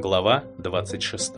Глава 26.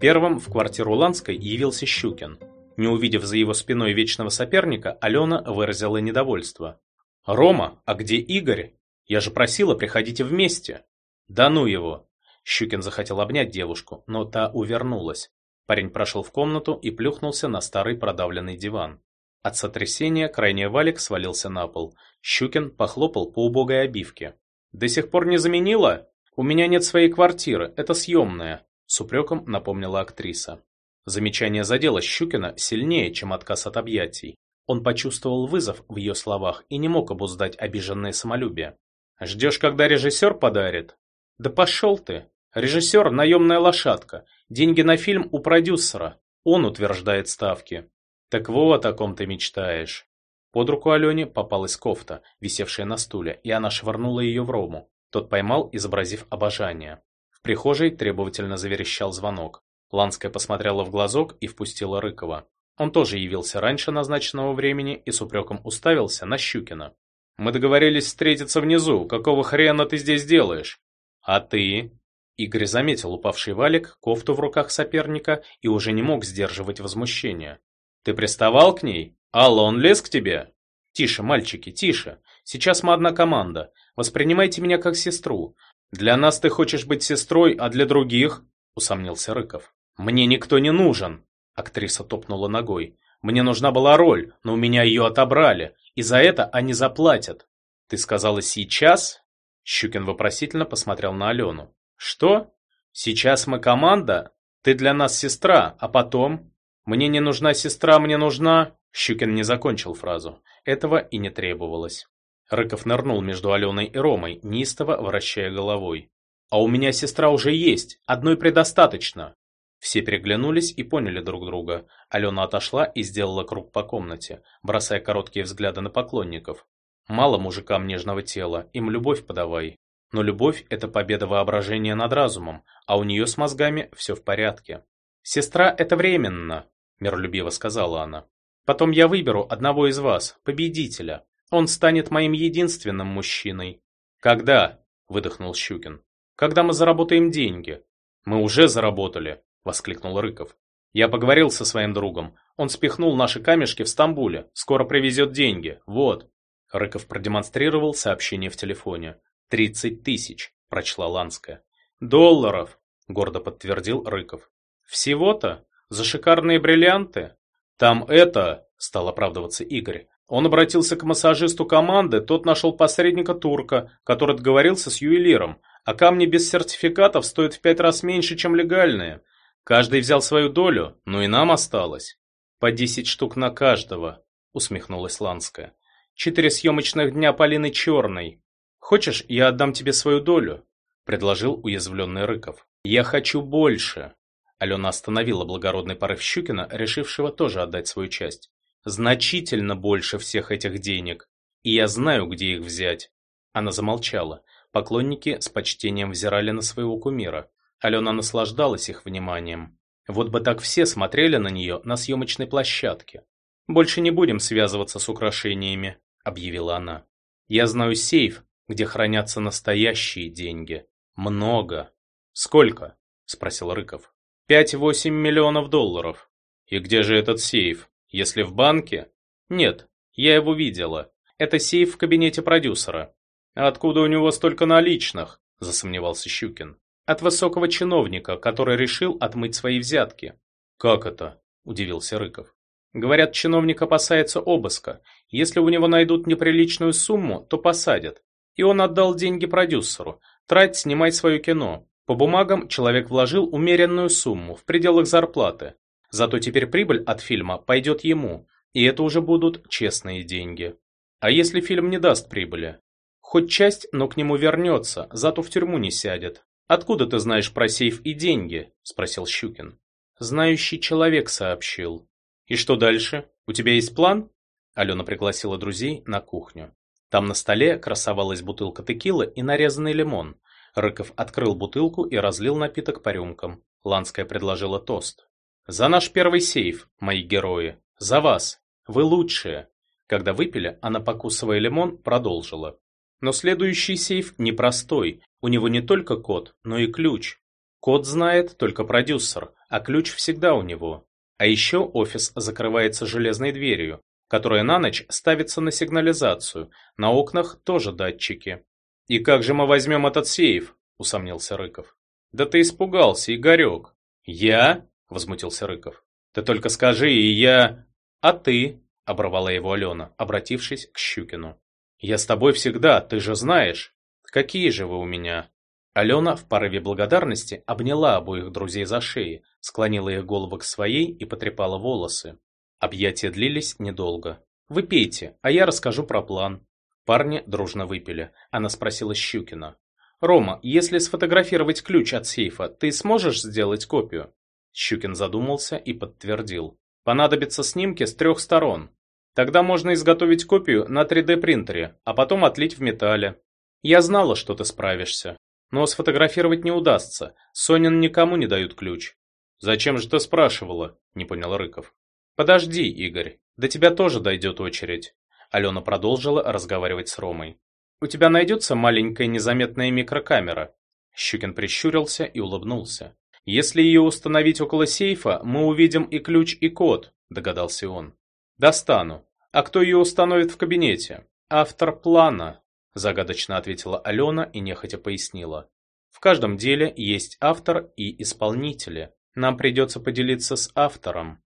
Первым в квартиру Ланской явился Щукин. Не увидев за его спиной вечного соперника, Алена выразила недовольство. «Рома, а где Игорь? Я же просила, приходите вместе!» «Да ну его!» Щукин захотел обнять девушку, но та увернулась. Парень прошел в комнату и плюхнулся на старый продавленный диван. От сотрясения крайний валик свалился на пол. Щукин похлопал по убогой обивке. «До сих пор не заменила? У меня нет своей квартиры, это съемная», с упреком напомнила актриса. Замечание задело Щукина сильнее, чем отказ от объятий. Он почувствовал вызов в ее словах и не мог обуздать обиженное самолюбие. «Ждешь, когда режиссер подарит?» «Да пошел ты! Режиссер – наемная лошадка. Деньги на фильм у продюсера. Он утверждает ставки». «Так вот о ком ты мечтаешь». Под руку Алене попалась кофта, висевшая на стуле, и она швырнула ее в Рому. Тот поймал, изобразив обожание. В прихожей требовательно заверещал звонок. Ланская посмотрела в глазок и впустила Рыкова. Он тоже явился раньше назначенного времени и с упреком уставился на Щукина. «Мы договорились встретиться внизу. Какого хрена ты здесь делаешь?» «А ты?» Игорь заметил упавший валик, кофту в руках соперника и уже не мог сдерживать возмущение. «Ты приставал к ней? Алла, он лез к тебе?» «Тише, мальчики, тише. Сейчас мы одна команда. Воспринимайте меня как сестру. Для нас ты хочешь быть сестрой, а для других?» Усомнился Рыков. «Мне никто не нужен!» Актриса топнула ногой. «Мне нужна была роль, но у меня ее отобрали, и за это они заплатят». «Ты сказала сейчас?» Щукин вопросительно посмотрел на Алену. «Что? Сейчас мы команда? Ты для нас сестра, а потом?» «Мне не нужна сестра, мне нужна...» Щукин не закончил фразу. Этого и не требовалось. Рыков нырнул между Аленой и Ромой, неистово вращая головой. «А у меня сестра уже есть, одной предостаточно!» Все переглянулись и поняли друг друга. Алена отошла и сделала круг по комнате, бросая короткие взгляды на поклонников. «Мало мужикам нежного тела, им любовь подавай». Но любовь – это победа воображения над разумом, а у нее с мозгами все в порядке. «Сестра – это временно», – миролюбиво сказала она. «Потом я выберу одного из вас, победителя. Он станет моим единственным мужчиной». «Когда?» – выдохнул Щукин. «Когда мы заработаем деньги». «Мы уже заработали», – воскликнул Рыков. «Я поговорил со своим другом. Он спихнул наши камешки в Стамбуле. Скоро привезет деньги. Вот». Рыков продемонстрировал сообщение в телефоне. «Тридцать тысяч», – прочла Ланская. «Долларов», – гордо подтвердил Рыков. «Всего-то? За шикарные бриллианты?» «Там это...» – стал оправдываться Игорь. Он обратился к массажисту команды, тот нашел посредника турка, который договорился с ювелиром, а камни без сертификатов стоят в пять раз меньше, чем легальные. Каждый взял свою долю, но и нам осталось. По десять штук на каждого, усмехнулась Ланская. Четыре съемочных дня Полины Черной. «Хочешь, я отдам тебе свою долю?» – предложил уязвленный Рыков. «Я хочу больше!» Алена остановила благородный порыв Щукина, решившего тоже отдать свою часть. «Значительно больше всех этих денег, и я знаю, где их взять». Она замолчала. Поклонники с почтением взирали на своего кумира. Алена наслаждалась их вниманием. Вот бы так все смотрели на нее на съемочной площадке. «Больше не будем связываться с украшениями», – объявила она. «Я знаю сейф, где хранятся настоящие деньги. Много. Сколько? спросил Рыков. Пять-восемь миллионов долларов. И где же этот сейф? Если в банке? Нет, я его видела. Это сейф в кабинете продюсера. откуда у него столько наличных? засомневался Щукин. От высокого чиновника, который решил отмыть свои взятки. Как это? удивился Рыков. Говорят, чиновник опасается обыска. Если у него найдут неприличную сумму, то посадят. И он отдал деньги продюсеру. Трать, снимай свое кино. По бумагам человек вложил умеренную сумму в пределах зарплаты. Зато теперь прибыль от фильма пойдет ему, и это уже будут честные деньги. А если фильм не даст прибыли? Хоть часть, но к нему вернется, зато в тюрьму не сядет. Откуда ты знаешь про сейф и деньги? спросил Щукин. Знающий человек сообщил. И что дальше? У тебя есть план? Алена пригласила друзей на кухню. Там на столе красовалась бутылка текилы и нарезанный лимон. Рыков открыл бутылку и разлил напиток по рюмкам. Ланская предложила тост. «За наш первый сейф, мои герои! За вас! Вы лучшие!» Когда выпили, она, покусывая лимон, продолжила. Но следующий сейф непростой, у него не только код, но и ключ. Код знает только продюсер, а ключ всегда у него. А еще офис закрывается железной дверью, которая на ночь ставится на сигнализацию, на окнах тоже датчики. «И как же мы возьмем этот сейф?» – усомнился Рыков. «Да ты испугался, Игорек». «Я?» – возмутился Рыков. «Ты только скажи, и я...» «А ты?» – оборвала его Алена, обратившись к Щукину. «Я с тобой всегда, ты же знаешь. Какие же вы у меня?» Алена в порыве благодарности обняла обоих друзей за шеи, склонила их головы к своей и потрепала волосы. Объятия длились недолго. «Вы пейте, а я расскажу про план». Парни дружно выпили. Она спросила Щукина. «Рома, если сфотографировать ключ от сейфа, ты сможешь сделать копию?» Щукин задумался и подтвердил. «Понадобятся снимки с трех сторон. Тогда можно изготовить копию на 3D-принтере, а потом отлить в металле. Я знала, что ты справишься. Но сфотографировать не удастся. Сонин никому не дают ключ. Зачем же ты спрашивала? Не понял Рыков. Подожди, Игорь. До тебя тоже дойдет очередь. Алена продолжила разговаривать с Ромой. У тебя найдется маленькая незаметная микрокамера. Щукин прищурился и улыбнулся. Если ее установить около сейфа, мы увидим и ключ, и код, догадался он. Достану. А кто ее установит в кабинете? Автор плана, Загадочно ответила Алена и нехотя пояснила. В каждом деле есть автор и исполнители. Нам придется поделиться с автором.